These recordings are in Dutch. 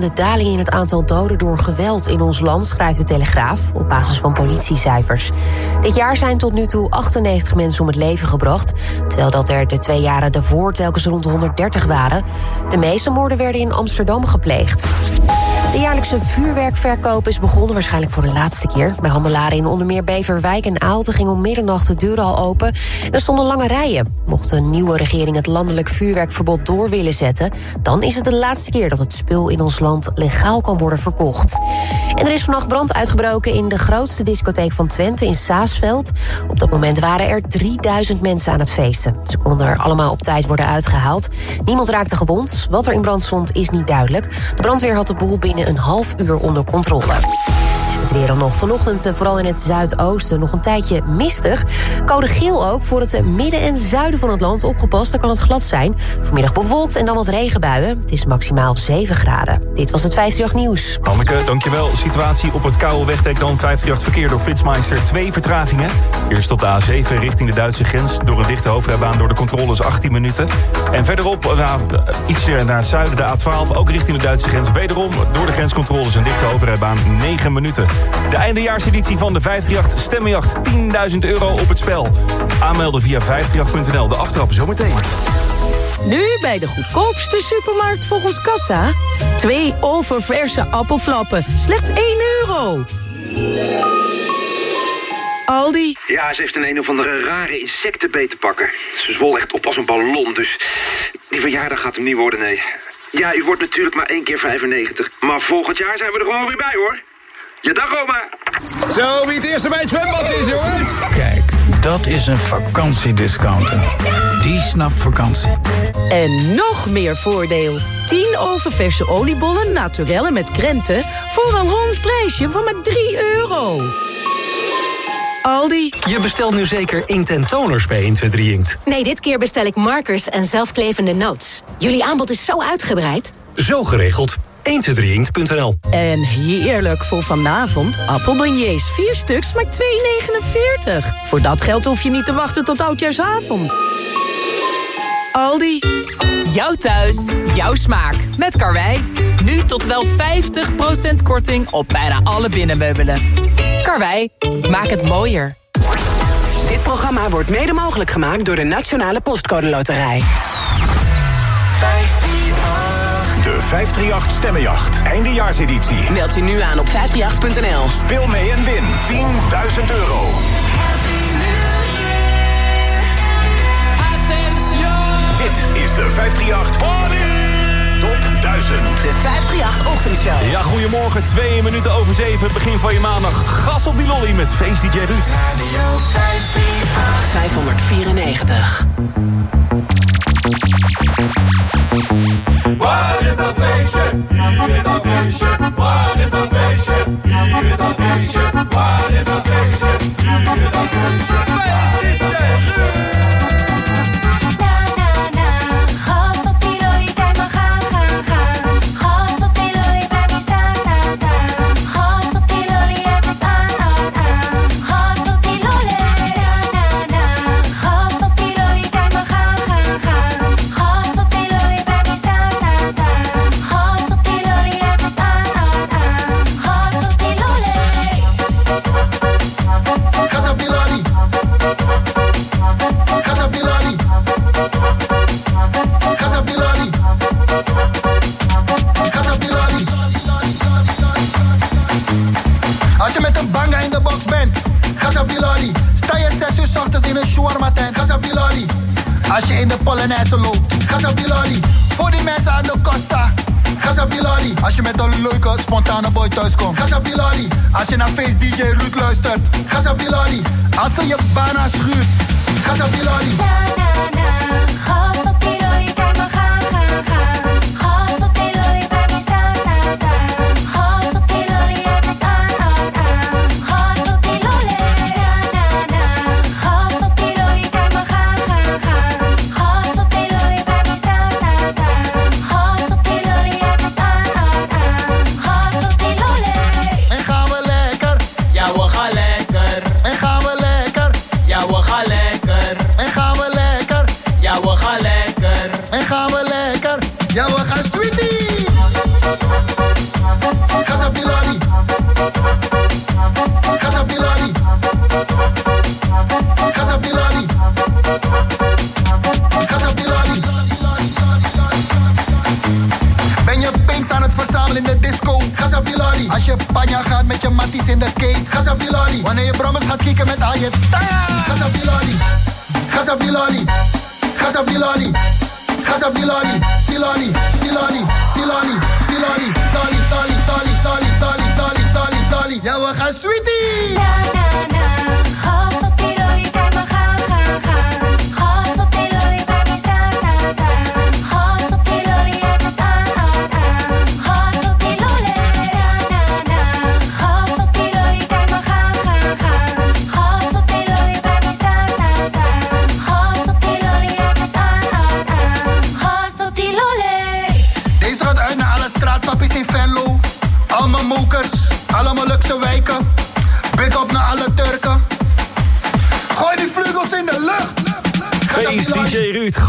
De daling in het aantal doden door geweld in ons land, schrijft de Telegraaf, op basis van politiecijfers. Dit jaar zijn tot nu toe 98 mensen om het leven gebracht, terwijl dat er de twee jaren daarvoor telkens rond de 130 waren. De meeste moorden werden in Amsterdam gepleegd. De jaarlijkse vuurwerkverkoop is begonnen, waarschijnlijk voor de laatste keer. Bij handelaren in onder meer Beverwijk en Aalten gingen om middernacht de deuren al open. En er stonden lange rijen. Mocht een nieuwe regering het landelijk vuurwerkverbod door willen zetten... dan is het de laatste keer dat het spul in ons land legaal kan worden verkocht. En er is vannacht brand uitgebroken in de grootste discotheek van Twente in Saasveld. Op dat moment waren er 3000 mensen aan het feesten. Ze konden er allemaal op tijd worden uitgehaald. Niemand raakte gewond. Wat er in brand stond is niet duidelijk. De brandweer had de boel binnen een half uur onder controle. Het weer nog. Vanochtend eh, vooral in het zuidoosten nog een tijdje mistig. Code geel ook voor het midden en zuiden van het land. Opgepast, dan kan het glad zijn. Vanmiddag bewolkt en dan wat regenbuien. Het is maximaal 7 graden. Dit was het 538 Nieuws. Hanneke, dankjewel. Situatie op het koude wegdek dan 538 verkeer door Flitsmeister. Twee vertragingen. Eerst op de A7 richting de Duitse grens. Door een dichte hoofdrijbaan door de controles 18 minuten. En verderop, nou, iets naar het zuiden, de A12. Ook richting de Duitse grens. Wederom door de grenscontroles een dichte hoofdrijbaan 9 minuten. De eindejaarseditie van de 538 Stemmenjacht. 10.000 euro op het spel. Aanmelden via 538.nl. De aftrap zometeen. Nu bij de goedkoopste supermarkt volgens Kassa. Twee oververse appelflappen. Slechts 1 euro. Aldi. Ja, ze heeft een een of andere rare insectenbeet te pakken. Ze zwol echt op als een ballon, dus die verjaardag gaat hem niet worden, nee. Ja, u wordt natuurlijk maar één keer 95. Maar volgend jaar zijn we er gewoon weer bij, hoor. Ja, dag oma. Zo, wie het eerste bij het zwembad is, jongens. Kijk, dat is een vakantiediscounter. Die snapt vakantie. En nog meer voordeel. 10 oververse oliebollen naturellen met krenten... voor een rond prijsje van maar 3 euro. Aldi. Je bestelt nu zeker Intent bij 123 Inkt. Nee, dit keer bestel ik markers en zelfklevende notes. Jullie aanbod is zo uitgebreid. Zo geregeld. 123inkt.nl En heerlijk voor vanavond. Appelbeignets, 4 stuks, maar 2,49. Voor dat geld hoef je niet te wachten tot oudjaarsavond. Aldi. Jouw thuis, jouw smaak. Met Karwei. Nu tot wel 50% korting op bijna alle binnenmeubelen. Karwei, maak het mooier. Dit programma wordt mede mogelijk gemaakt door de Nationale Postcode Loterij. 538 Stemmenjacht. Eindejaarseditie. Meld je nu aan op 538.nl. Speel mee en win 10.000 euro. Dit is de 538 Top 1000. De 538 Ochtendshow. Ja, goedemorgen. Twee minuten over zeven. Begin van je maandag. Gas op die lolly met Feest DJ Ruud. Radio 594. What is a patient? He is a patient. What is a patient? He is a patient. What is a patient? He is a Luistert. Gazabilani. Als ze je bana schuurt. Gazabilani. Na,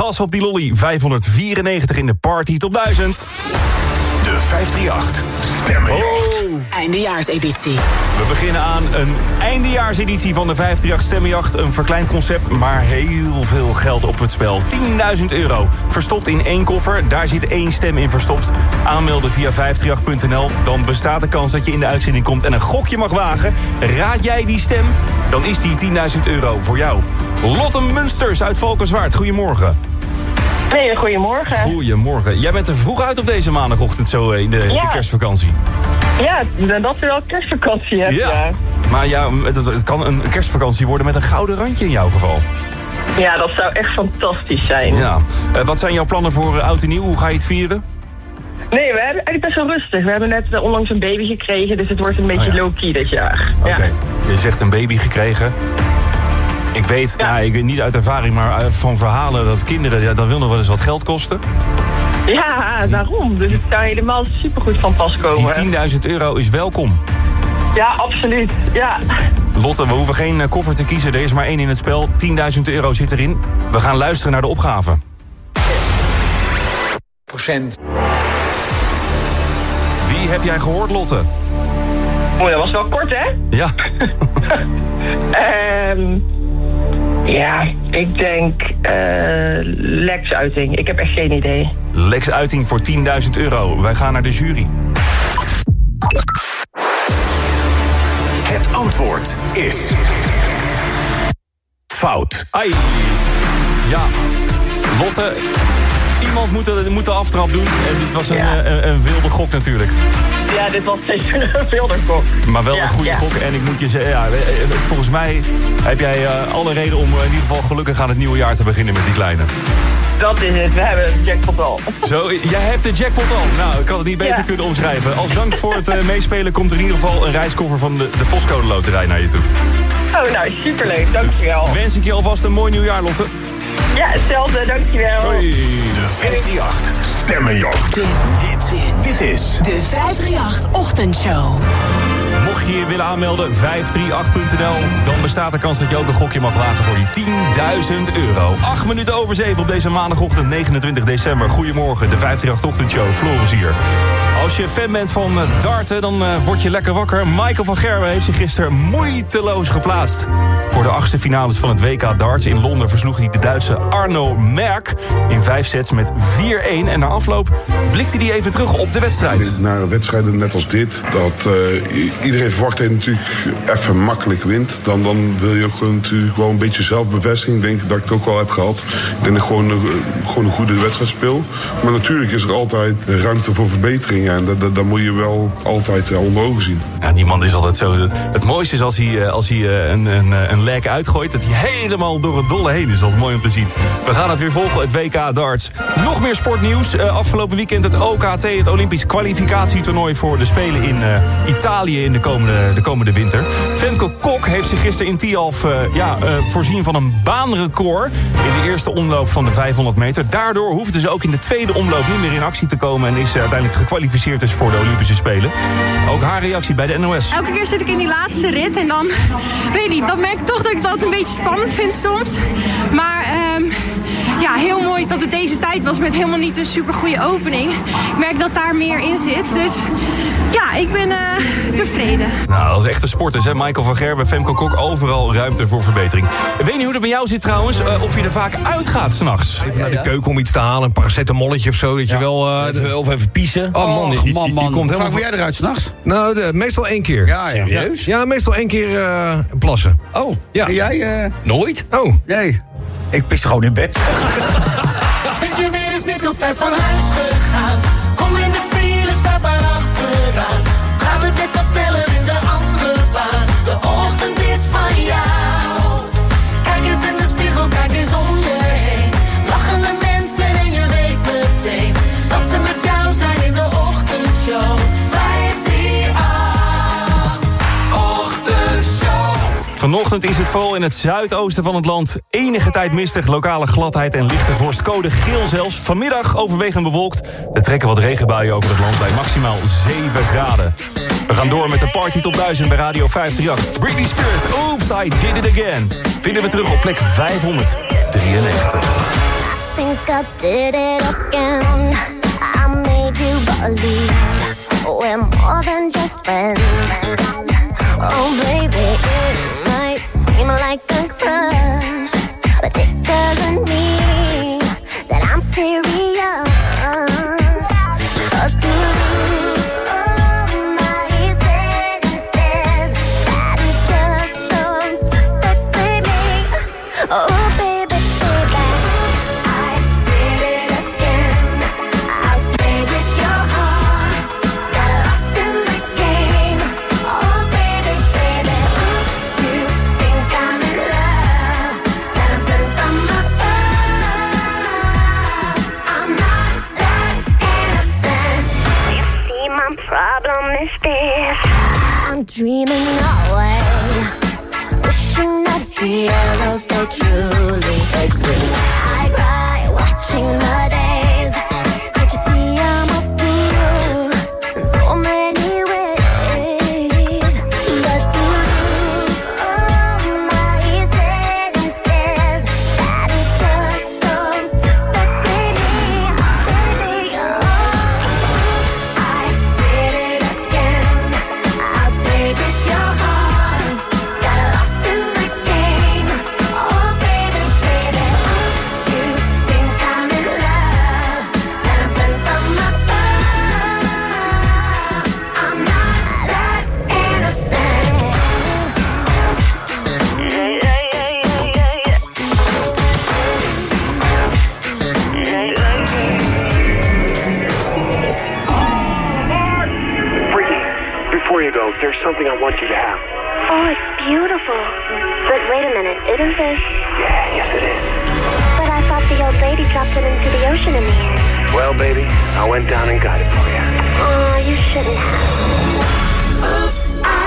Gas op die lolly. 594 in de party tot 1000. De 538 Stemmenjacht. Eindejaarseditie. We beginnen aan een eindejaarseditie van de 538 Stemmenjacht. Een verkleind concept, maar heel veel geld op het spel. 10.000 euro. Verstopt in één koffer, daar zit één stem in verstopt. Aanmelden via 538.nl. Dan bestaat de kans dat je in de uitzending komt en een gokje mag wagen. Raad jij die stem, dan is die 10.000 euro voor jou. Lotte Munsters uit Valkenswaard, goedemorgen. Hey, goedemorgen. Goedemorgen. Jij bent er vroeg uit op deze maandagochtend zo eh, in de, Ja. kerstvakantie. Ja, dat we wel kerstvakantie hebben. Ja. Ja. Maar ja, het, het kan een kerstvakantie worden met een gouden randje in jouw geval. ja, dat zou echt fantastisch zijn. Ja. Eh, wat zijn jouw plannen voor eh, oud en nieuw? Hoe ga je het vieren? Nee, we hebben eigenlijk best wel rustig. We hebben net onlangs een baby gekregen, dus het wordt een beetje Oh ja. low-key dit jaar. Oké. Je zegt een baby gekregen. Ik weet, nou, ik weet niet uit ervaring, maar eh, van verhalen dat kinderen, ja, dat wil nog wel eens wat geld kosten. Ja, daarom. Dus het zou helemaal supergoed van pas komen. Die 10.000 euro is welkom. Ja, absoluut. Ja. Lotte, we hoeven geen eh, koffer te kiezen. Er is maar één in het spel. 10.000 euro zit erin. We gaan luisteren naar de opgave. Procent. Wie heb jij gehoord, Lotte? Oh, dat was wel kort, hè? Ja. Ehm ja, ik denk eh Lex-uiting. Ik heb echt geen idee. Lex Uiting voor 10.000 euro. Wij gaan naar de jury. Het antwoord is... Fout. Ai. Ja. Lotte, iemand moet de, moet de aftrap doen. En dit was een, Ja. eh, een, een wilde gok natuurlijk. Ja, dit was een wilderkok. Maar wel Ja, een goede ja. gok. En ik moet je zeggen, ja, eh, eh, volgens mij heb jij alle reden om in ieder geval gelukkig aan het nieuwe jaar te beginnen met die kleine. Dat is het. We hebben een jackpot al. Zo, jij hebt de jackpot al. Nou, ik kan het niet beter kunnen omschrijven. Als dank voor het meespelen komt er in ieder geval een reiskoffer van de, de postcode loterij naar je toe. Oh, nou, superleuk. Dankjewel. Wens ik je alvast een mooi nieuwjaar, Lotte. Ja, hetzelfde. Dankjewel. Hoi. De 538 Stemmenjacht. Dit, dit, Dit is... de 538 Ochtendshow. Mocht je je willen aanmelden, 538.nl. Dan bestaat de kans dat je ook een gokje mag wagen voor die 10.000 euro. 8 minuten over 7 op deze maandagochtend 29 december. Goedemorgen, de 538 Ochtendshow. Floris hier. Als je fan bent van eh, darten, dan eh, word je lekker wakker. Michael van Gerwen heeft zich gisteren moeiteloos geplaatst. Voor de achtste finales van het WK darts in Londen versloeg hij de Duitse Arno Merk in vijf sets met 4-1. En na afloop blikte hij even terug op de wedstrijd. Naar wedstrijden net als dit, dat i- iedereen dat je natuurlijk even makkelijk wint. Dan, dan wil je ook gewoon natuurlijk wel een beetje zelfbevestiging. Ik denk dat ik het ook wel heb gehad. Ik denk dat ik gewoon, een- gewoon een goede wedstrijd speel. Maar natuurlijk is er altijd ruimte voor verbetering. En dat, moet je wel altijd eh, onder ogen zien. Ja, die man is altijd zo. Het mooiste is als hij, eh, als hij eh, een, een, een lek uitgooit, dat hij helemaal door het dolle heen is. Dat is mooi om te zien. We gaan het weer volgen, het WK darts. Nog meer sportnieuws. Afgelopen weekend het OKT, het Olympisch kwalificatietoernooi voor de Spelen in Italië in de komende, de komende winter. Femke Kok heeft zich gisteren in Tialf eh, ja, eh, voorzien van een baanrecord in de eerste omloop van de 500 meter. Daardoor hoefde ze ook in de tweede omloop niet meer in actie te komen en is eh, uiteindelijk gekwalificeerd dus voor de Olympische Spelen. Ook haar reactie bij de NOS. Elke keer zit ik in die laatste rit en dan, weet niet, dan merk ik toch dat ik dat een beetje spannend vind soms. Maar ehm, ja, heel mooi dat het deze tijd was met helemaal niet een super goede opening. Ik merk dat daar meer in zit. Dus ja, ik ben eh, tevreden. Nou, als echte sporters, hè? Michael van Gerben, Femco Kok, overal ruimte voor verbetering. Ik weet niet hoe het bij jou zit trouwens, eh, of je er vaak uitgaat s'nachts. Even naar de keuken om iets te halen, een paracetamolletje of zo, dat je wel... eh, Even- of even piezen. Oh man, die, die- man, die man. komt Hoe helemaal... vaak jij eruit s'nachts? Nou, de- meestal één keer. Ja, ja. Serieus? Ja, meestal één keer eh, plassen. Oh, Ja. En jij? eh, nooit? Oh, nee. Ik piste gewoon in bed. Je weer eens niet op tijd van huis gegaan? Kom in de file, sta maar achteraan. Gaat het net wat sneller in de andere baan? De ochtend is van jou. Vanochtend is het vooral in het zuidoosten van het land enige tijd mistig, lokale gladheid en lichte vorst. Code geel zelfs. Vanmiddag overwegend bewolkt. Er trekken wat regenbuien over het land bij maximaal 7 graden. We gaan door met de party tot 1000 bij Radio 538. Britney Spears, Oops, I Did It Again. Vinden we terug op plek 593. think I did it again. I made you believe we're more than just friends. Oh, but it doesn't mean it into the ocean in the air. Well, baby, I went down and got it for you. Oh, you shouldn't have. Oops, I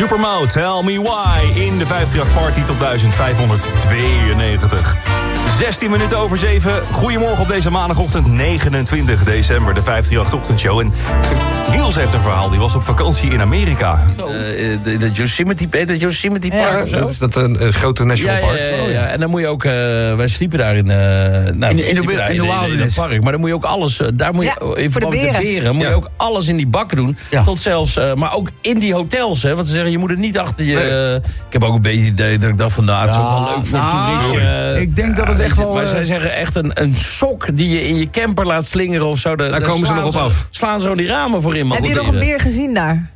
Supermo, tell me why. In de 538 Party tot 1592. 16 minuten over 7. Goedemorgen op deze maandagochtend 29 december, de 538-ochtendshow. En Niels heeft een verhaal, die was op vakantie in Amerika. Eh, de, de Yosemite, heet het Yosemite Park Ja, of zo? dat is dat een, een grote national ja, park. ja, ja, ja. En dan moet je ook... eh, wij sliepen daar in... eh nou, In de- in de daar in de in het park. Maar dan moet je ook alles... eh, daar moet je, Ja, in voor de beren. beren moet Ja. je ook alles in die bakken doen. Tot zelfs... eh, maar ook in die hotels, hè. Want ze zeggen, je moet het niet achter je... eh, ik heb ook een beetje het idee dat ik dacht van... Nou, het is ook wel leuk voor nou, toeristen. eh, ik denk dat het echt wel, Maar eh, zij zeggen echt een, een sok die je in je camper laat slingeren of zo. Daar komen ze nog op af. Slaan zo die ramen voor in. maar Heb je nog een beren. beer gezien daar?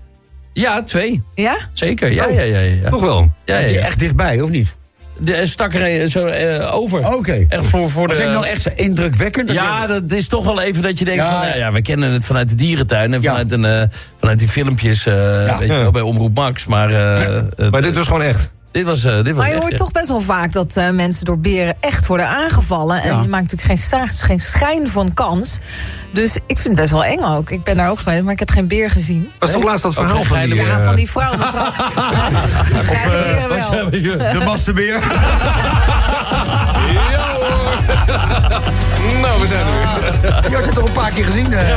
Ja, twee. Ja? Zeker, ja, Oh, ja, ja, ja. Toch wel? Ja, ja, echt dichtbij, of niet? De, er stak er zo eh, over. Oké. Echt voor, voor de... zijn dan echt zo indrukwekkend? Dat Ja, je- dat is toch wel even dat je denkt Ja. van... Ja, ja, we kennen het vanuit de dierentuin en Ja. vanuit, een, eh, vanuit die filmpjes eh, weet je wel, bij Omroep Max. Maar, eh, eh, Maar dit was gewoon echt. Dit was, eh, dit was Maar je echt, hoort ja. toch best wel vaak dat eh, mensen door beren echt worden aangevallen. En Ja. je maakt natuurlijk geen, geen schijn van kans. Dus ik vind het best wel eng ook. Ik ben daar ook geweest, maar ik heb geen beer gezien. Was toch laatst dat verhaal van die... Ja, eh, van die vrouw. mevrouw. Was je- De masterbeer. Nou, we zijn er weer. Je had het toch een paar keer gezien? eh?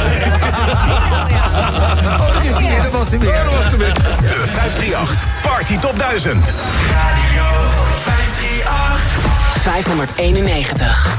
Oh, dat is die weer. Dat was die weer. Dat was de weer. De 538 Party Top 1000. 591.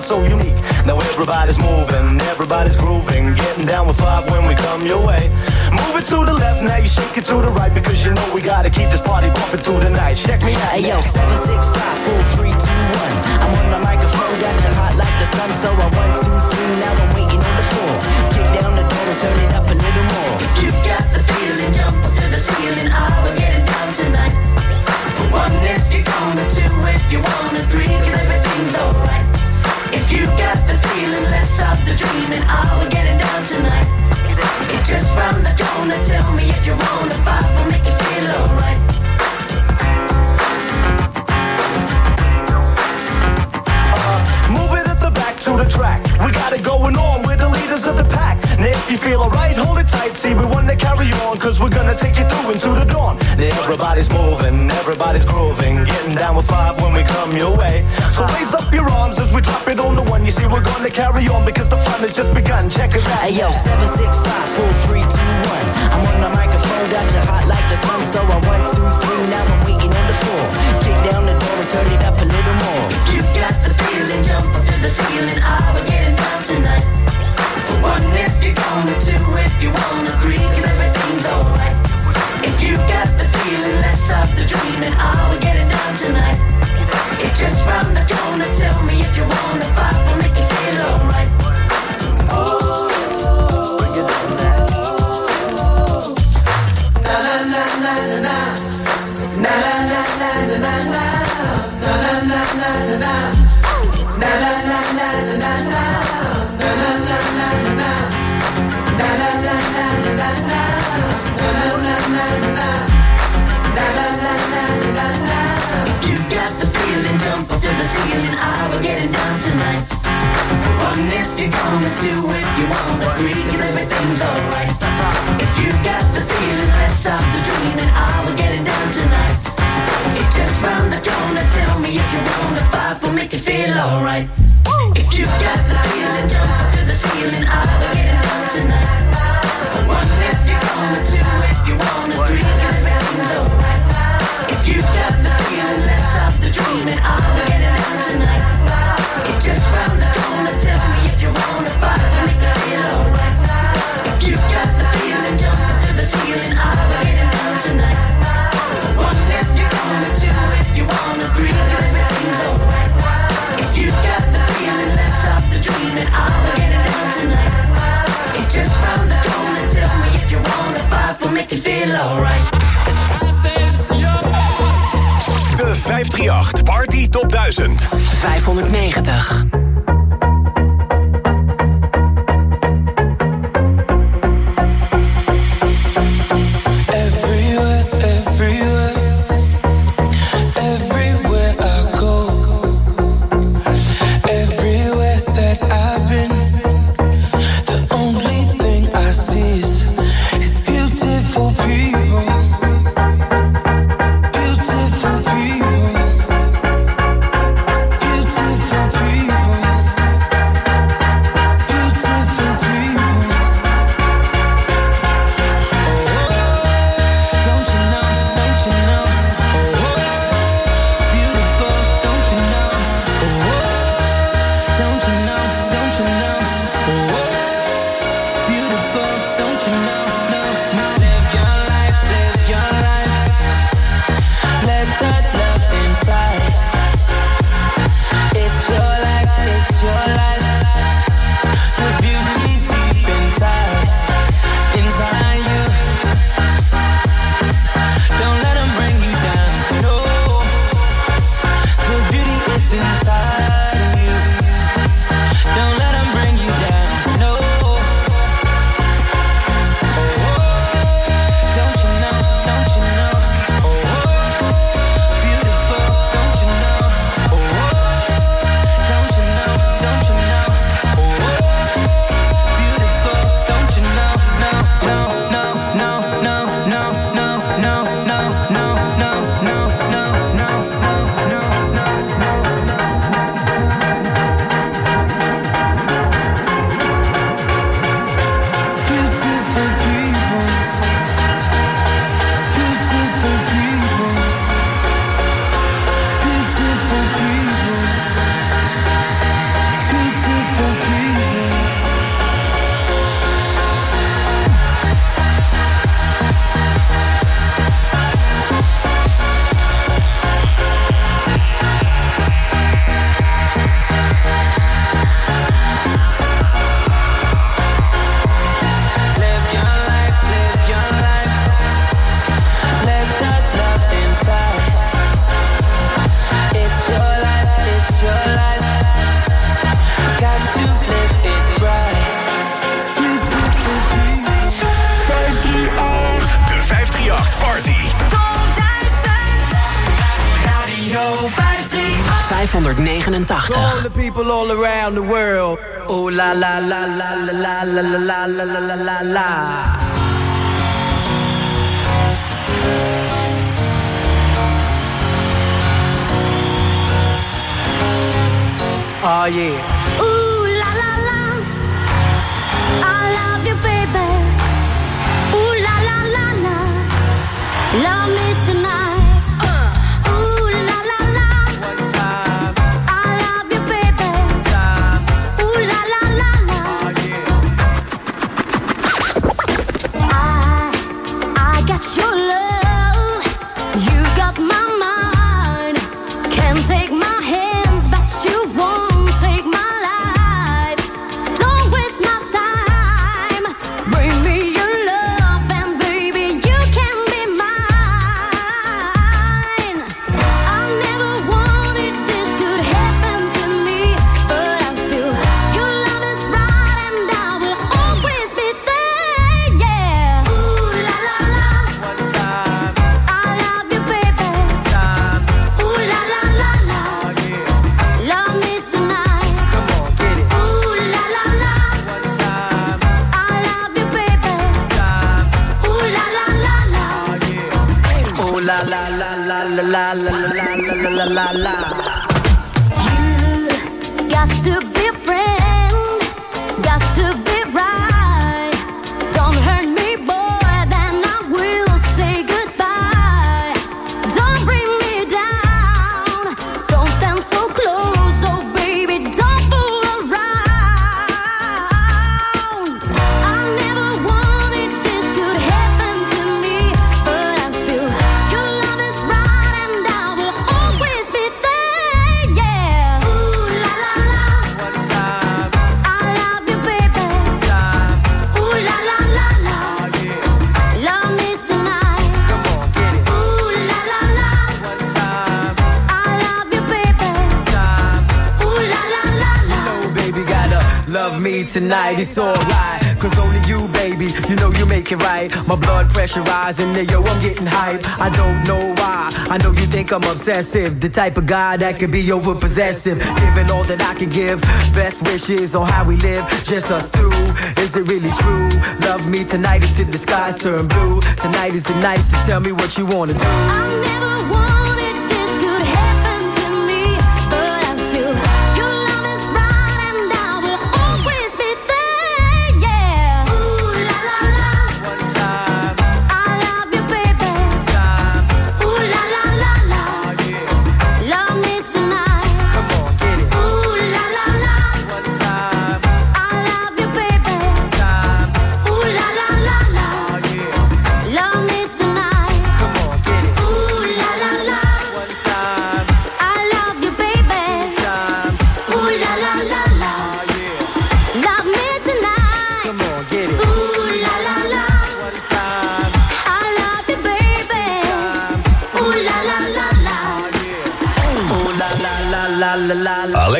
Sound so unique. Now everybody's moving, everybody's grooving, getting down with five when we come your way. Move it to the left, now you shake it to the right because you know we gotta keep this party bumping through the night. Check me out. Hey yo, seven six five four three two one. I'm on the microphone, got you hot like the sun. So I one two three, now I'm waiting on the floor. Kick down the door and turn it up a little more. If you got the feeling, jump up to the ceiling. Oh, we're getting down tonight. One if you're gonna, two if you wanna, three 'cause everything's alright. If you got the feeling, the dreaming. We're getting down tonight. It's just round the. Tell me if you wanna make you feel alright. Uh, move it at the back to the track. We got it going on. We're the leaders of the pack. And if you feel alright, hold it tight. See, we wanna carry on, cause we're gonna take you through into the dawn. Now everybody's moving, everybody's grooving. Getting down with five when we come your way. So raise up your arms as we drop it on the one. You see, we're gonna carry on because the fun has just begun. Check us out. Hey yo, seven six five four three two one. I'm on the microphone, got you hot like the sun. So I one two three, now I'm waiting on the floor. Kick down the door and turn it up a little more. If you got the feeling, jump up to the ceiling. Oh, we're getting down tonight. One if you're gonna, two if you wanna, three 'cause everything's alright. If you got the feeling, let's stop the dreaming. Oh, we're getting down tonight. 89. the people all around the world. Oh la la la la la la la la la la la la Oh yeah. La la la la la la la la la la la. You got to be brave. Tonight, it's alright. Cause only you, baby, you know you make it right. My blood pressure rising, yeah, yo, I'm getting hype. I don't know why. I know you think I'm obsessive. The type of guy that could be over possessive. Giving all that I can give. Best wishes on how we live, just us two. Is it really true? Love me tonight until the skies turn blue. Tonight is the night, so tell me what you wanna do.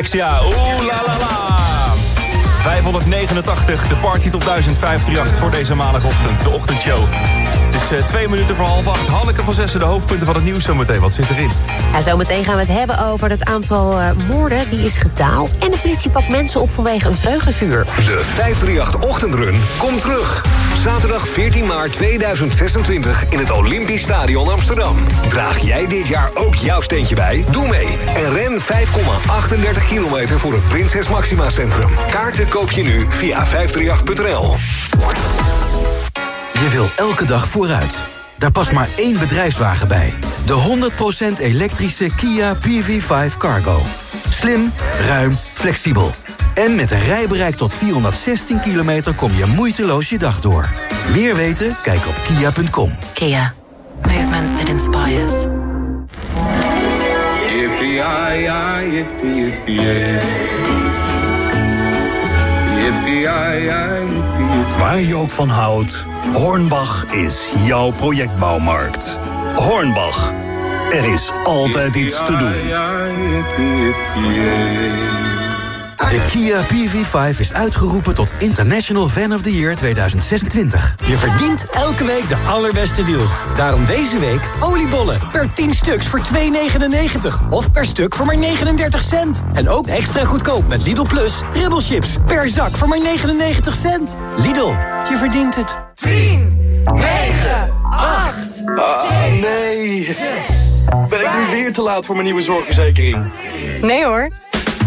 Alexia, oeh la la la. 589, de party tot 1058 voor deze maandagochtend, de ochtendshow. Het is eh, twee minuten voor half acht. Hanneke van Zessen, de hoofdpunten van het nieuws zometeen. Wat zit erin? Ja, zometeen gaan we het hebben over het aantal eh, moorden die is gedaald. En de politie pakt mensen op vanwege een vreugdevuur. De 538-ochtendrun komt terug. Zaterdag 14 maart 2026 in het Olympisch Stadion Amsterdam. Draag jij dit jaar ook jouw steentje bij? Doe mee en ren 5,38 kilometer voor het Prinses Maxima Centrum. Kaarten koop je nu via 538.nl. Je wil elke dag vooruit. Daar past maar één bedrijfswagen bij. De 100% elektrische Kia PV5 Cargo. Slim, ruim, flexibel. En met een rijbereik tot 416 kilometer kom je moeiteloos je dag door. Meer weten? Kijk op kia.com. Kia. Movement that inspires. Waar je ook van houdt, Hornbach is jouw projectbouwmarkt. Hornbach, er is altijd iets te doen. De Kia PV5 is uitgeroepen tot International Fan of the Year 2026. Je verdient elke week de allerbeste deals. Daarom deze week oliebollen per 10 stuks voor 2,99. Of per stuk voor maar 39 cent. En ook extra goedkoop met Lidl Plus ribbelchips per zak voor maar 99 cent. Lidl, je verdient het. 10, 9, 8, nee. Ben ik nu weer te laat voor mijn nieuwe zorgverzekering? Nee hoor.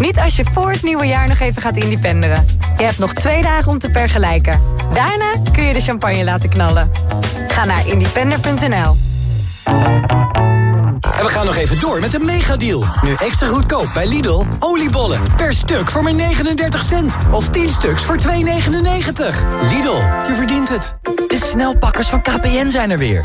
Niet als je voor het nieuwe jaar nog even gaat independeren. Je hebt nog twee dagen om te vergelijken. Daarna kun je de champagne laten knallen. Ga naar independer.nl. En we gaan nog even door met een megadeal. Nu extra goedkoop bij Lidl. Oliebollen per stuk voor maar 39 cent. Of 10 stuks voor 2,99. Lidl, je verdient het. De snelpakkers van KPN zijn er weer.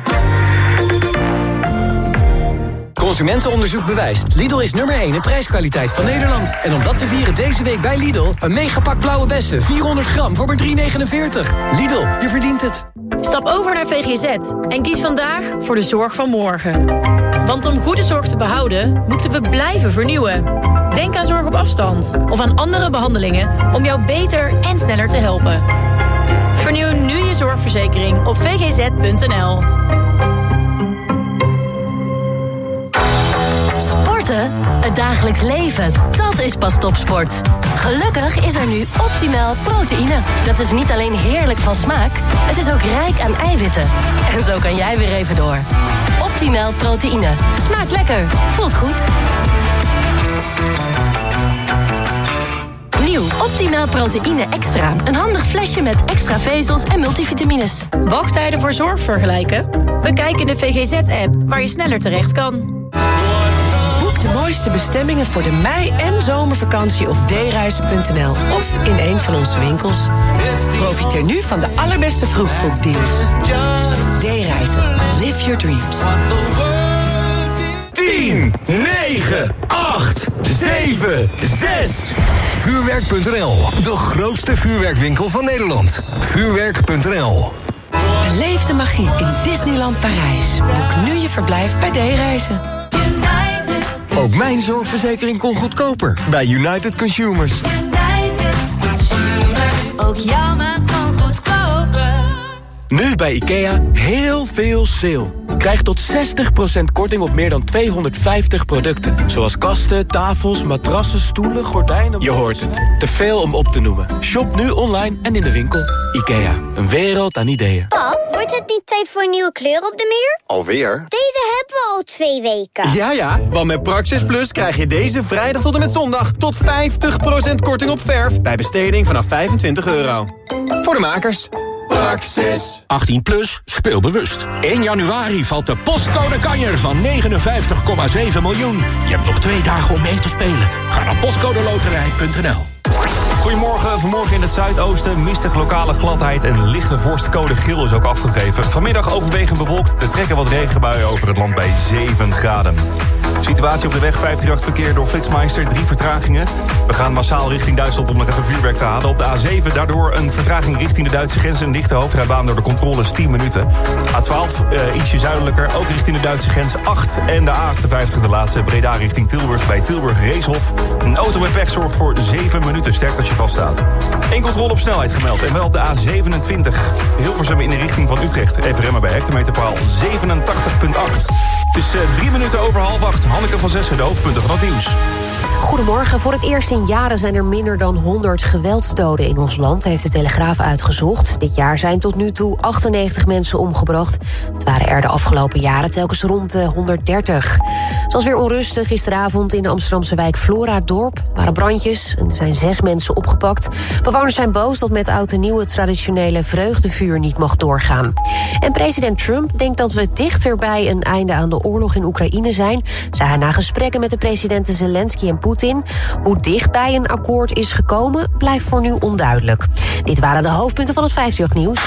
Consumentenonderzoek bewijst. Lidl is nummer 1 in prijskwaliteit van Nederland. En om dat te vieren deze week bij Lidl... een megapak blauwe bessen, 400 gram voor maar 3,49. Lidl, je verdient het. Stap over naar VGZ en kies vandaag voor de zorg van morgen. Want om goede zorg te behouden, moeten we blijven vernieuwen. Denk aan zorg op afstand of aan andere behandelingen... om jou beter en sneller te helpen. Vernieuw nu je zorgverzekering op vgz.nl. Het dagelijks leven, dat is pas topsport. Gelukkig is er nu optimaal proteïne. Dat is niet alleen heerlijk van smaak, het is ook rijk aan eiwitten. En zo kan jij weer even door. Optimaal proteïne. Smaakt lekker, voelt goed. Nieuw Optimaal proteïne extra. Een handig flesje met extra vezels en multivitamines. Wachttijden voor zorg vergelijken? Bekijk in de VGZ-app waar je sneller terecht kan. De mooiste bestemmingen voor de mei- en zomervakantie op dereizen.nl of in een van onze winkels. Profiteer nu van de allerbeste vroegboekdeals. D-reizen. Live your dreams. 10, 9, 8, 7, 6. Vuurwerk.nl, de grootste vuurwerkwinkel van Nederland. Vuurwerk.nl. Beleef de magie in Disneyland Parijs. Boek nu je verblijf bij D-reizen. Ook mijn zorgverzekering kon goedkoper bij United Consumers. Ook jouw maand kan goedkoper. Nu bij IKEA heel veel sale. Krijg tot 60% korting op meer dan 250 producten. Zoals kasten, tafels, matrassen, stoelen, gordijnen... Je hoort het. Te veel om op te noemen. Shop nu online en in de winkel. IKEA. Een wereld aan ideeën. Pap, wordt het niet tijd voor een nieuwe kleur op de muur? Alweer? Deze hebben we al twee weken. Ja, ja, want met Praxis Plus krijg je deze vrijdag tot en met zondag... tot 50% korting op verf bij besteding vanaf 25 euro. Voor de makers. Praxis. 18 plus, speel bewust. 1 januari valt de postcode kanjer van 59,7 miljoen. Je hebt nog twee dagen om mee te spelen. Ga naar postcodeloterij.nl Goedemorgen, vanmorgen in het zuidoosten mistig lokale gladheid en lichte vorst code geel is ook afgegeven. Vanmiddag overwegend bewolkt, er trekken wat regenbuien over het land bij 7 graden. Situatie op de weg 538 verkeer door Flitsmeister, drie vertragingen. We gaan massaal richting Duitsland om nog even vuurwerk te halen. Op de A7 daardoor een vertraging richting de Duitse grens... en lichte hoofdrijbaan door de controles 10 minuten. A12 eh, ietsje zuidelijker, ook richting de Duitse grens 8. En de A58 de laatste Breda richting Tilburg bij Tilburg Reeshof. Een auto met pech zorgt voor 7 minuten, sterk dat je vaststaat. Eén controle op snelheid gemeld en wel op de A27. Hilversum in de richting van Utrecht. Even remmen bij hectometerpaal 87,8. Het is uh, drie minuten over half acht. Hanneke van Zessen, de hoofdpunten van het nieuws. Goedemorgen. Voor het eerst in jaren zijn er minder dan 100 geweldsdoden in ons land, heeft de Telegraaf uitgezocht. Dit jaar zijn tot nu toe 98 mensen omgebracht. Het waren er de afgelopen jaren telkens rond de 130. Het was weer onrustig gisteravond in de Amsterdamse wijk Flora-dorp. Er waren brandjes en er zijn zes mensen opgepakt. Bewoners zijn boos dat met oud en nieuw het traditionele vreugdevuur niet mag doorgaan. En president Trump denkt dat we dichter bij een einde aan de oorlog in Oekraïne zijn, zei hij na gesprekken met de presidenten Zelensky en Poetin. Hoe dichtbij een akkoord is gekomen, blijft voor nu onduidelijk. Dit waren de hoofdpunten van het 50 nieuws.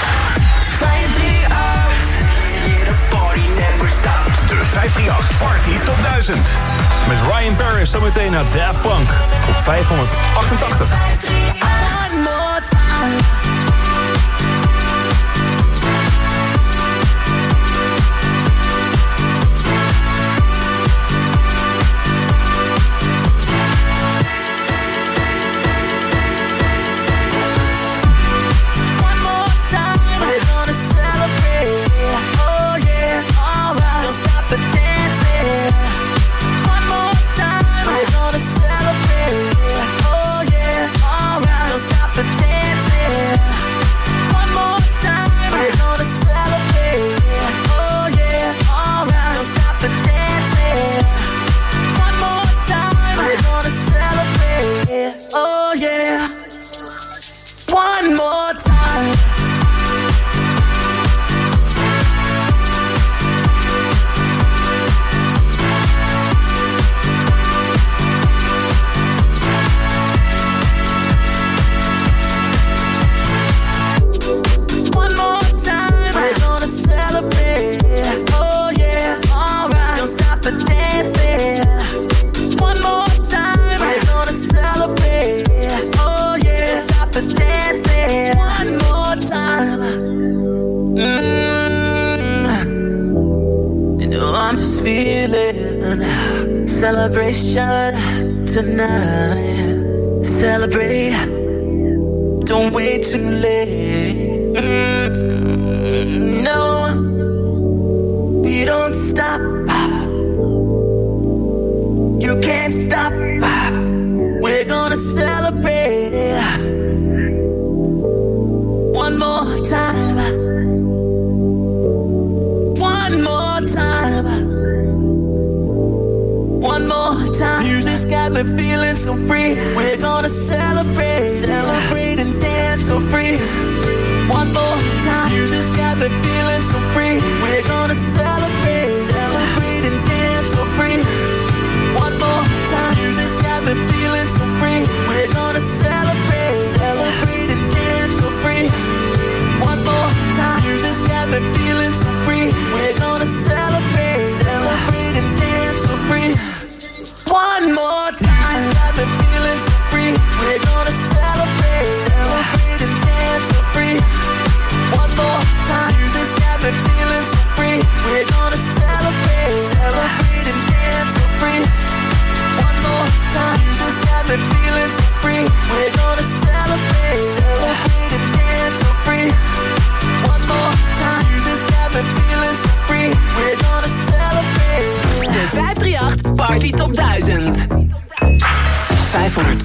De 538 Party Top 1000. Met Ryan Paris zometeen naar Daft Punk op 588.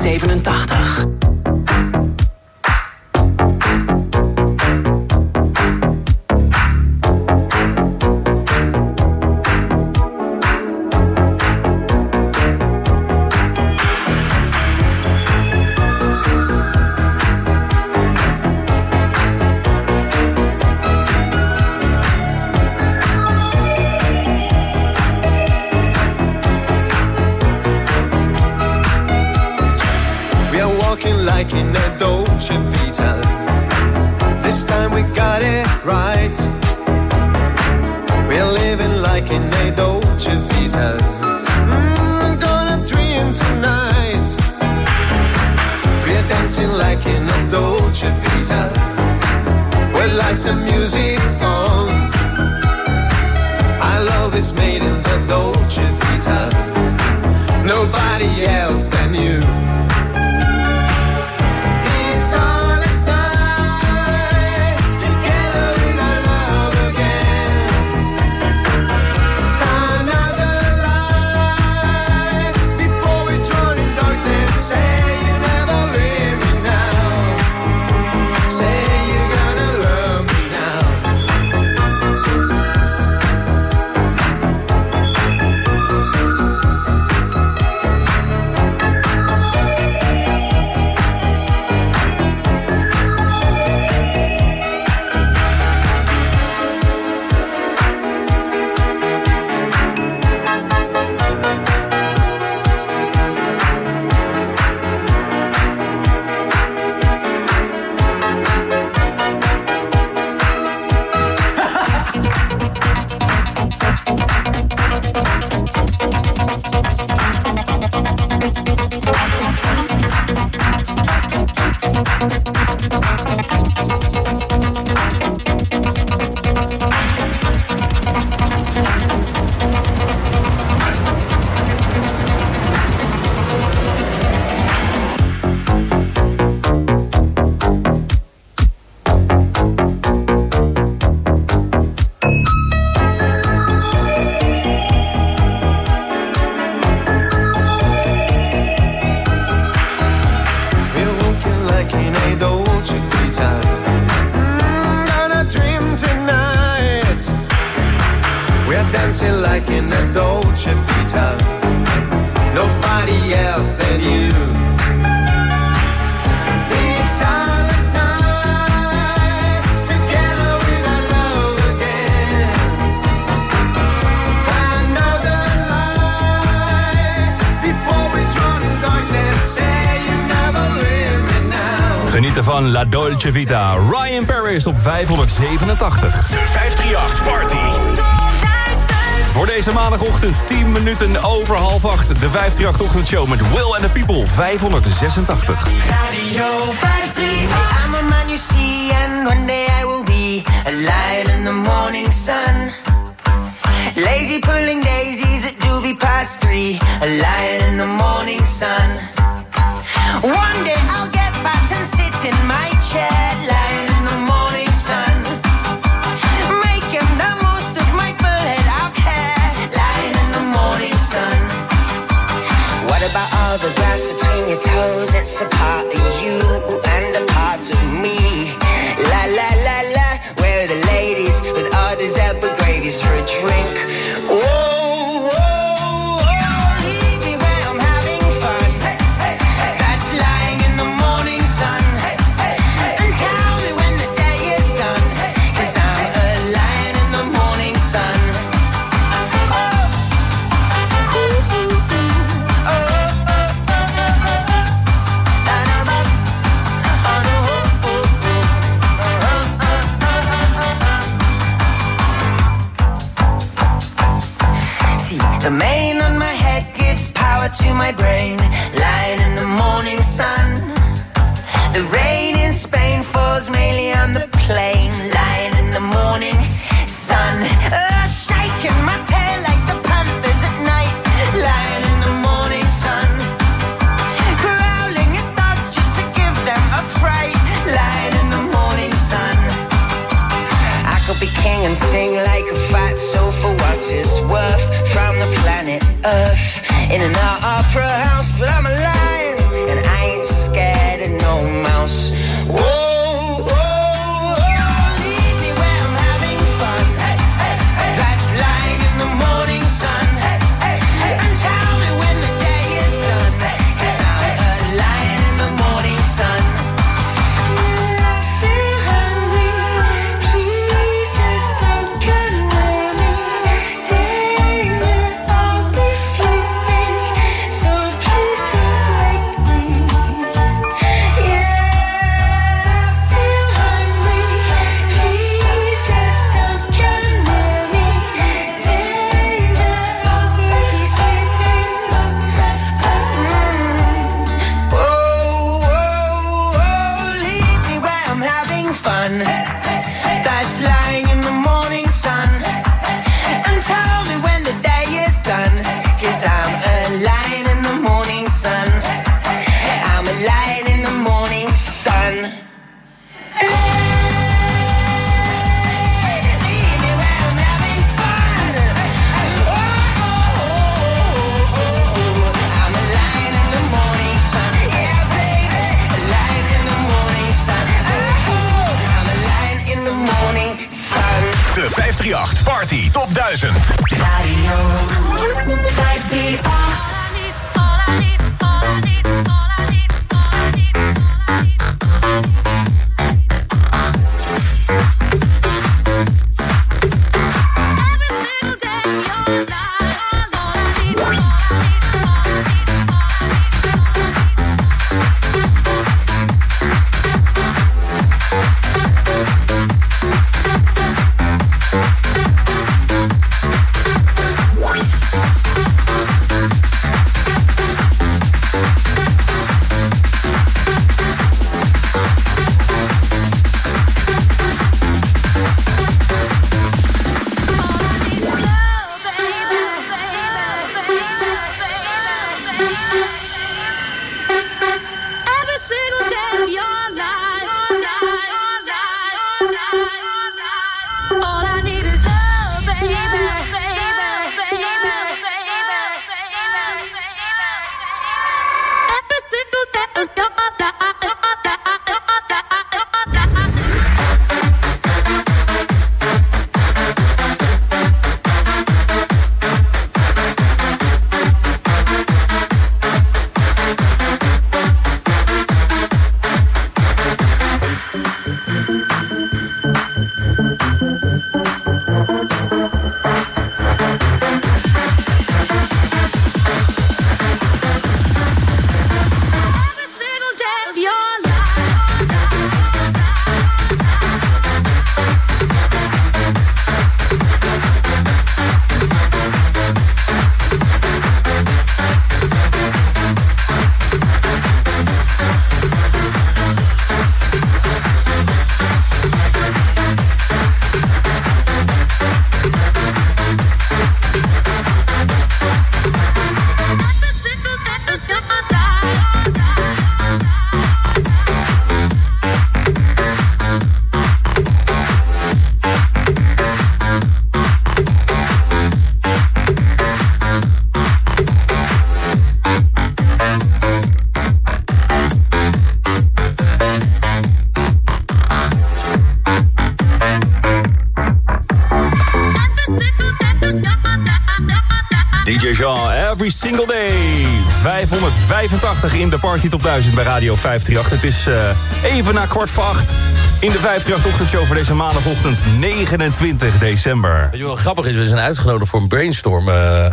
87. Dolce Vita. Ryan Paris op 587. De 538 Party. Voor deze maandagochtend, 10 minuten over half 8. De 538 ochtendshow met Will and the People, 586. Radio 538. I'm a man you see and one day I will be alive in the morning sun. Lazy pulling daisies at doobie past three. A lion in the morning sun. One day I'll get back and sit in my single day. 585 in de Party Top 1000 bij Radio 538. Het is eh, even na kwart voor acht in de 538-ochtendshow voor deze maandagochtend 29 december. Weet je wat grappig is? We zijn uitgenodigd voor een brainstorm. eh,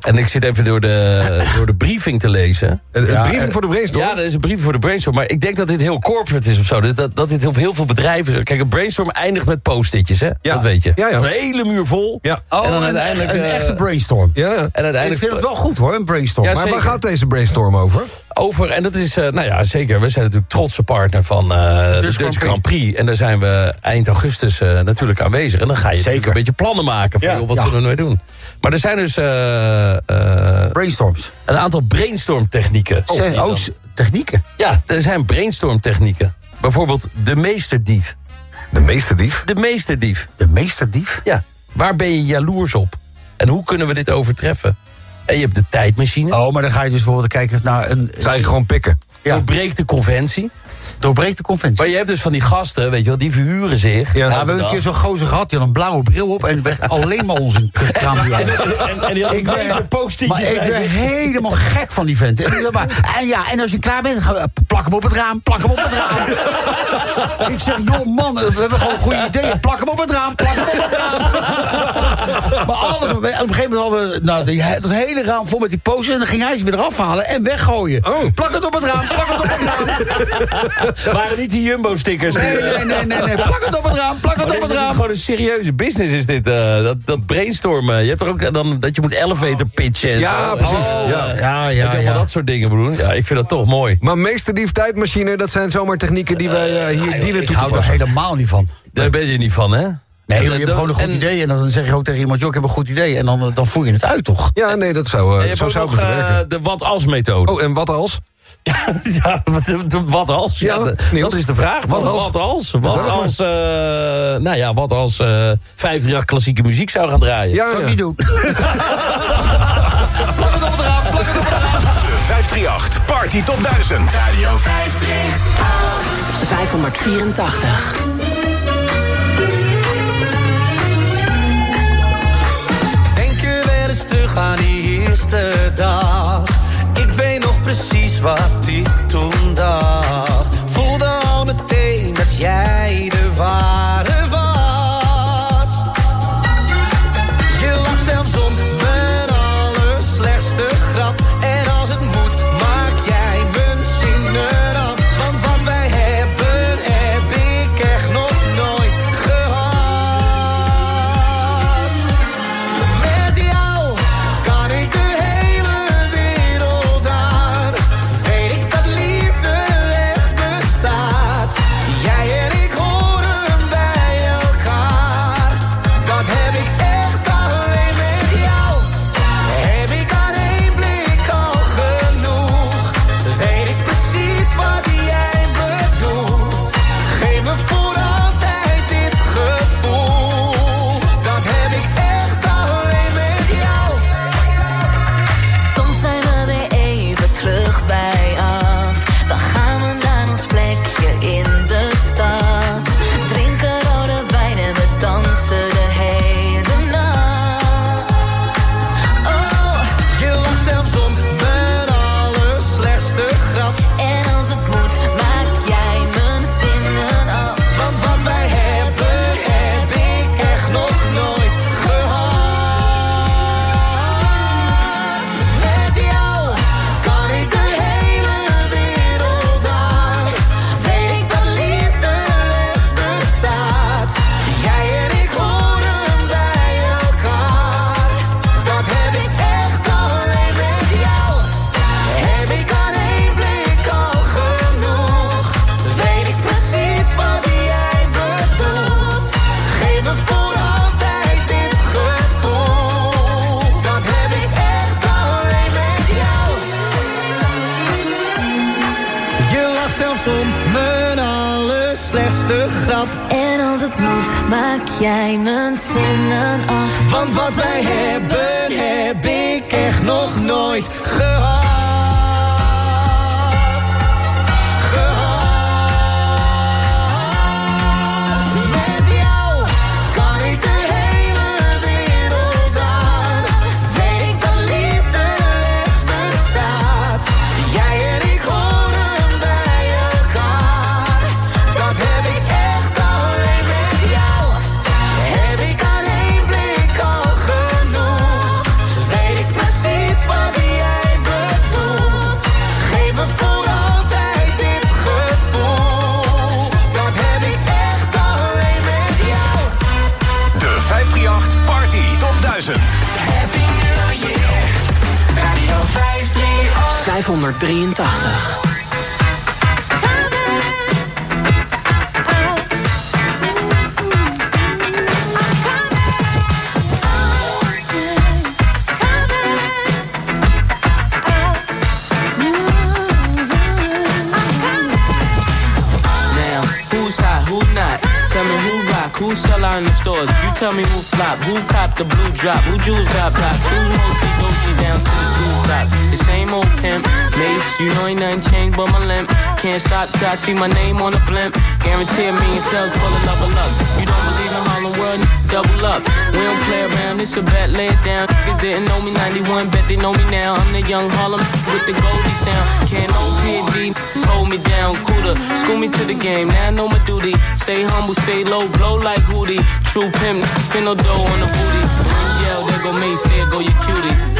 en ik zit even door de, door de briefing te lezen. Een, Ja, briefing eh, voor de brainstorm? Ja, dat is een briefing voor de brainstorm. Maar ik denk dat dit heel corporate is of zo. Dus dat, dat dit op heel veel bedrijven... is. Kijk, een brainstorm eindigt met post-itjes, hè? Dat weet je. Ja, ja. Dat is een hele muur vol. Ja. en dan een, uiteindelijk... een eh, echte brainstorm. Ja. En uiteindelijk... Ik vind het wel goed hoor, een brainstorm. Ja, maar waar zeker. gaat deze brainstorm over? Over, en dat is, eh, nou ja, zeker. We zijn natuurlijk trotse partner van eh, de Dutch Grand Grand Prix. En daar zijn we eind augustus eh, natuurlijk aanwezig. En dan ga je natuurlijk een beetje plannen maken van, Ja. joh, wat Ja. kunnen we nou doen. Maar er zijn dus... eh, eh, Brainstorms. Een aantal brainstormtechnieken. Oh, Oh, dan. s- technieken? Ja, er zijn brainstormtechnieken. Bijvoorbeeld de meesterdief. De meesterdief? De meesterdief. De meesterdief? Ja. Waar ben je jaloers op? En hoe kunnen we dit overtreffen? En je hebt de tijdmachine. Oh, maar dan ga je dus bijvoorbeeld kijken naar een... Zou je gewoon pikken? Ja. Doorbreekt de conventie. Doorbreekt de conventie. Maar je hebt dus van die gasten, weet je wel, die verhuren zich. Ja, we elke hebben een keer zo'n gozer gehad, die had een blauwe bril op en werd alleen maar onzin kraan En, en, en die had Ik een post-itjes Maar ik zich. helemaal gek van die vent. En, ja, en als je klaar bent, we- plak hem op het raam, plak hem op het raam. ik zeg, joh man, we hebben gewoon goede ideeën. Plak hem op het raam, plak hem op het raam. maar alles, op een gegeven moment hadden we nou, dat hele raam vol met die posters. En dan ging hij ze weer eraf halen en weggooien. Plak het op het raam, plak het op het raam. Waren niet die Jumbo-stickers? Nee, nee, nee, nee, nee. Plak het op het raam, plak het op het raam. gewoon een serieuze business is dit. eh, dat, dat brainstormen. Je hebt er ook eh, dan dat je moet elevator pitchen. en Ja, zo. precies. Oh, Ja. Ja, ja, allemaal ja. dat soort dingen, broer. Ja, ik vind dat toch mooi. Maar meesterdief, tijdmachine, dat zijn zomaar technieken die wij eh, hier dienen Ik toe te hou er helemaal niet van. Daar ben je niet van, hè? Nee, joh, je hebt gewoon een goed en- idee en dan zeg je ook tegen iemand... joh, ik heb een goed idee en dan, dan voer je het uit, toch? Ja, nee, dat zou, hebt zo zou het nog moeten eh, werken. de wat-als-methode. Oh, en wat als? Ja, wat, wat, als? Ja, dat is de vraag. Wat, als? wat als? Wat als? Uh, nou ja, wat als eh, uh, 50 jaar klassieke muziek zou gaan draaien? Ja, zou ik niet doen. plak het op plak het op 538 Party Top 1000. Radio 538. 584. terug aan die eerste dag. Ik weet nog precies wat ik toen dacht. Voelde al meteen dat jij de was. Flop, who cop the blue drop, who jewels got pop, who mostly Gucci down to the. Same old pimp, Mace, you know ain't nothing changed but my limp. Can't stop till I see my name on the blimp. Guarantee a million sales, pull a level. You don't believe in Harlem World, double up. We don't play around, it's a bet, lay it down. Niggas didn't know me 91, bet they know me now. I'm the young Harlem with the Goldie sound. Can't no PD, hold me down, cooler. School me to the game, now I know my duty. Stay humble, stay low, blow like Hootie. True pimp, spin no dough on the booty. When yell, there go Mace, there go your cutie.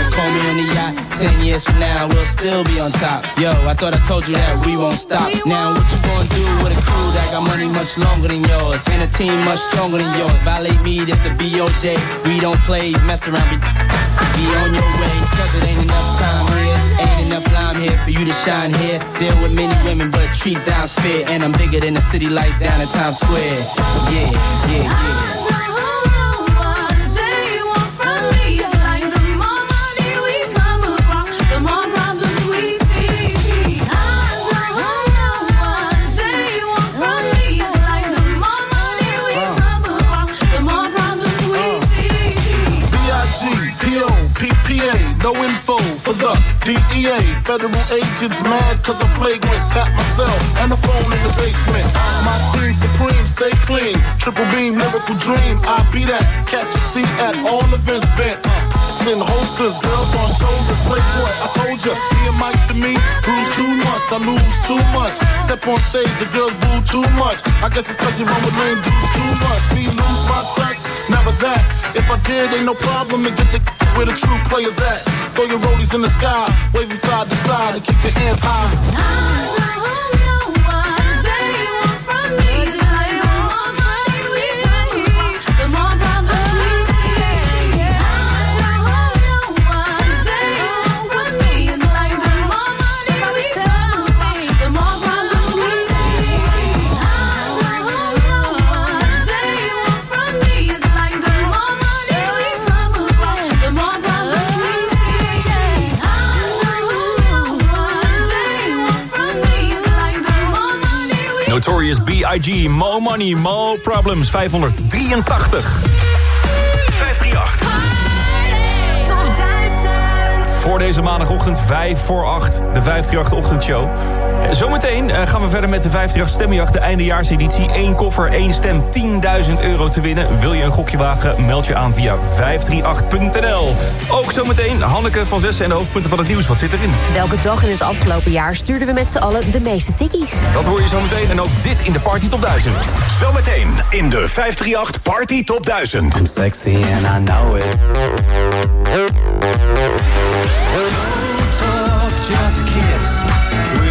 call me on the yacht. Ten years from now, we'll still be on top. Yo, I thought I told you that we won't stop. Now, what you gonna do with a crew that got money much longer than yours? And a team much stronger than yours. Violate me, this will be your day. We don't play, mess around, be, be on your way. Cause it ain't enough time here. Ain't enough lime here for you to shine here. Deal with many women, but treat down's fair. And I'm bigger than the city lights down in Times Square. Yeah, yeah, yeah. No info for the DEA. Federal agents mad cause I'm flagrant. Tap myself and the phone in the basement. My team supreme, stay clean. Triple beam, lyrical dream. I be that. Catch a seat at all events bent. It's in holsters, girls on shoulders. Playboy, I told ya. Me and Mike to me, bruise too much. I lose too much. Step on stage, the girls boo too much. I guess it's cause you run with lame dudes too much. Me lose my touch, never that. If I did, ain't no problem to get the where the true players at. Throw your rollies in the sky, waving side to side, and keep your hands high. B.I.G. Mo Money, Mo Problems, 583. 538. Voor deze maandagochtend 5 voor 8, de 538 ochtendshow. Zometeen eh, gaan we verder met de 538 stemmenjacht, de eindejaarseditie. Eén koffer, één stem, 10.000 euro te winnen. Wil je een gokje wagen? Meld je aan via 538.nl. Ook zometeen Hanneke van Zessen en de hoofdpunten van het nieuws. Wat zit erin? Welke dag in het afgelopen jaar stuurden we met z'n allen de meeste tikkies? Dat hoor je zometeen en ook dit in de Party Top 1000. Zometeen in de 538 Party Top 1000. I'm sexy and I know it. talk, just kiss.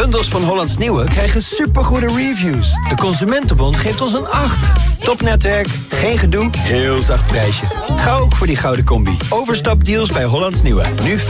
Bundels van Hollands Nieuwe krijgen supergoede reviews. De Consumentenbond geeft ons een 8. Topnetwerk, geen gedoe, heel zacht prijsje. Ga ook voor die gouden combi. Overstapdeals bij Hollands Nieuwe. Nu 15.000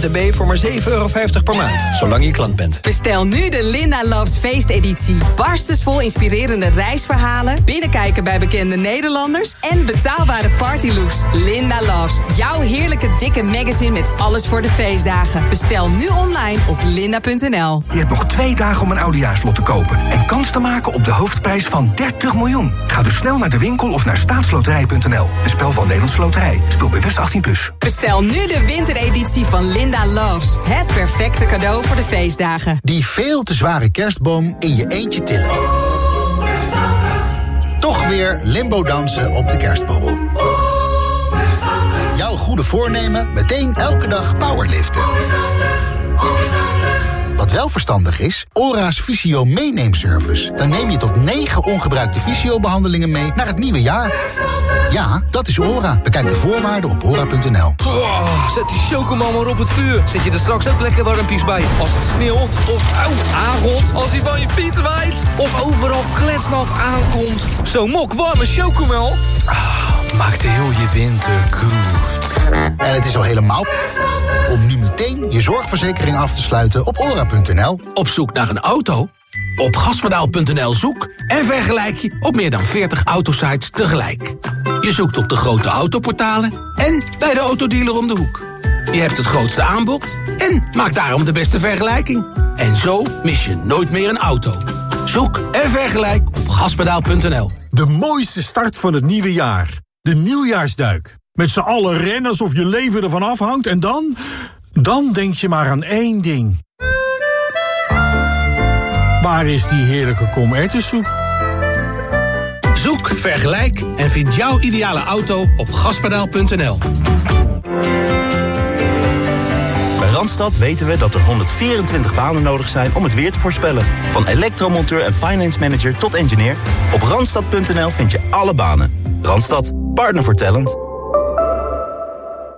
dB voor maar 7,50 euro per maand. Zolang je klant bent. Bestel nu de Linda Loves feesteditie. Barstensvol inspirerende reisverhalen, binnenkijken bij bekende Nederlanders en betaalbare partylooks. Linda Loves, jouw heerlijke dikke magazine met alles voor de feestdagen. Bestel nu online op linda.nl. Je hebt nog twee dagen om een oudejaarslot te kopen... en kans te maken op de hoofdprijs van 30 miljoen. Ga dus snel naar de winkel of naar staatsloterij.nl. Een spel van Nederlandse Loterij. Speel bewust 18+. Plus. Bestel nu de wintereditie van Linda Loves. Het perfecte cadeau voor de feestdagen. Die veel te zware kerstboom in je eentje tillen. Toch weer limbo dansen op de kerstbobbel. Jouw goede voornemen meteen elke dag powerliften. Wat wel verstandig is, ORA's Visio meeneemservice. Dan neem je tot 9 ongebruikte visio-behandelingen mee naar het nieuwe jaar. Ja, dat is ORA. Bekijk de voorwaarden op ora.nl. Oh, zet die chocomel maar op het vuur. Zet je er straks ook lekker warmpies bij. Als het sneeuwt of auw, aangot. Als hij van je fiets waait. Of overal kletsnat aankomt. Zo'n mok warme chocomel. Ah, maakt heel je winter goed. En het is al helemaal om nu meteen je zorgverzekering af te sluiten op ora.nl. Op zoek naar een auto? Op gaspedaal.nl zoek en vergelijk je op meer dan 40 autosites tegelijk. Je zoekt op de grote autoportalen en bij de autodealer om de hoek. Je hebt het grootste aanbod en maakt daarom de beste vergelijking. En zo mis je nooit meer een auto. Zoek en vergelijk op gaspedaal.nl. De mooiste start van het nieuwe jaar. De nieuwjaarsduik. Met z'n allen rennen alsof je leven ervan afhangt en dan... Dan denk je maar aan één ding. Waar is die heerlijke komertensoep? Zoek, vergelijk en vind jouw ideale auto op gaspedaal.nl. Bij Randstad weten we dat er 124 banen nodig zijn om het weer te voorspellen. Van elektromonteur en finance manager tot engineer. Op randstad.nl vind je alle banen. Randstad, partner voor talent.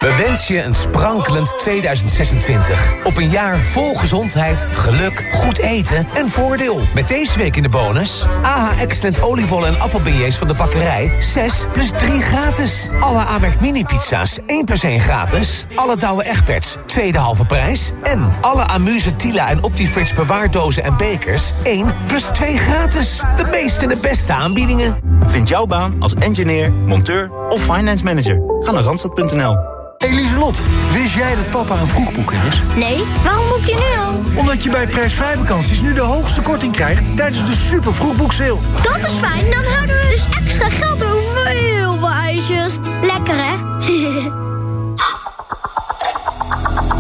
We wensen je een sprankelend 2026. Op een jaar vol gezondheid, geluk, goed eten en voordeel. Met deze week in de bonus... AH Excellent oliebollen en appelbeignets van de bakkerij... 6 plus 3 gratis. Alle Amerk mini-pizza's 1 plus 1 gratis. Alle Douwe Egberts, tweede halve prijs. En alle Amuse Tila en Optifrits bewaardozen en bekers... 1 plus 2 gratis. De meeste en de beste aanbiedingen. Vind jouw baan als engineer, monteur of finance manager. Ga naar randstad.nl. Eliselot, wist jij dat papa een vroegboeker is? Nee, waarom boek je nu al? Omdat je bij prijsvrij vakanties nu de hoogste korting krijgt tijdens de super vroegboekseil. Dat is fijn, dan houden we dus extra geld over heel veel ijsjes. Lekker hè?